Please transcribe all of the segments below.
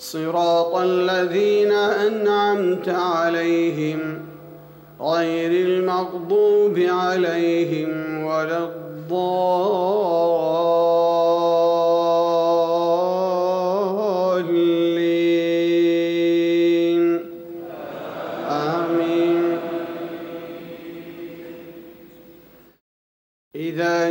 صراط الذين أنعمت عليهم غير المغضوب عليهم ولا الضالين. آمين. إذا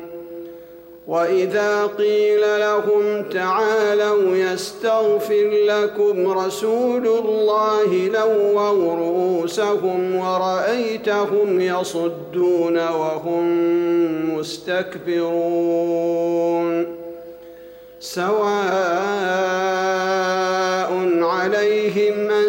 وإذا قيل لهم تعالوا يستغفر لكم رسول الله لووا رؤوسهم ورأيتهم يصدون وهم مستكبرون. سواء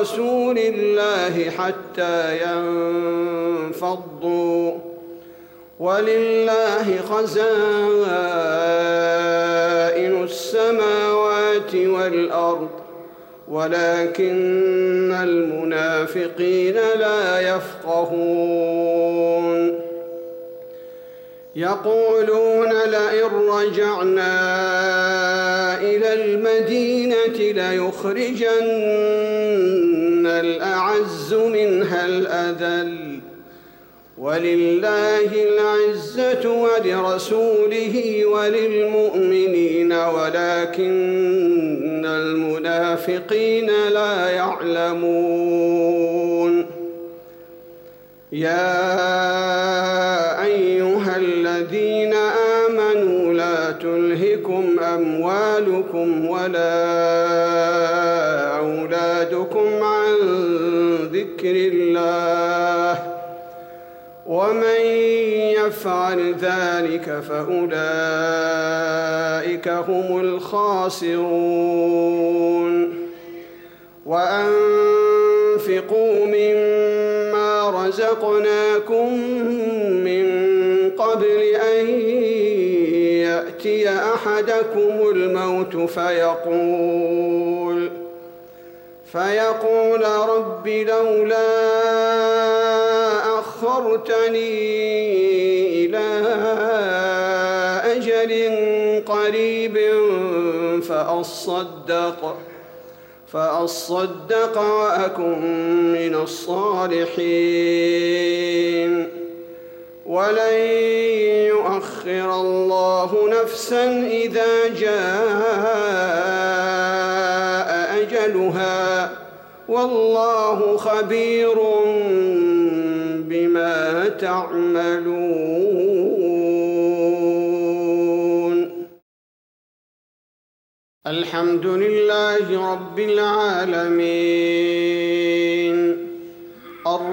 رسول الله حتى ينفضوا. ولله خزائن السماوات والأرض ولكن المنافقين لا يفقهون. يقولون لئن رجعنا إلى المدينة ليخرجن الأعز منها الأذل. ولله العزة ولرسوله وللمؤمنين ولكن المنافقين لا يعلمون. يا أيها الذين آمنوا لا تلهكم أموالكم ولا أولادكم عن ذكر الله ومن يفعل ذلك فأولئك هم الخاسرون. وأنفقوا مما رزقناكم يأتي أحدكم الموت فيقول فيقول رب لولا أخرتني إلى أجل قريب فأصدق فأصدق وأكن من الصالحين. ولن يؤخر الله نفسا إذا جاء أجلها والله خبير بما تعملون. الحمد لله رب العالمين.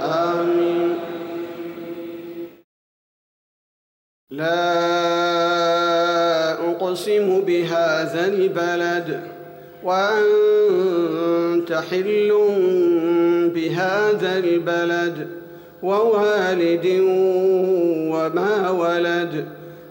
آمين. لا أقسم بهذا البلد وأنت حل بهذا البلد ووالد وما ولد.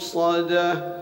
مؤصده